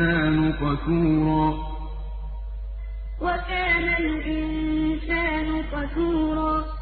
الْإِنسَانُ قَتُورًا وَكَانَ الْإِنسَانُ قَتُورًا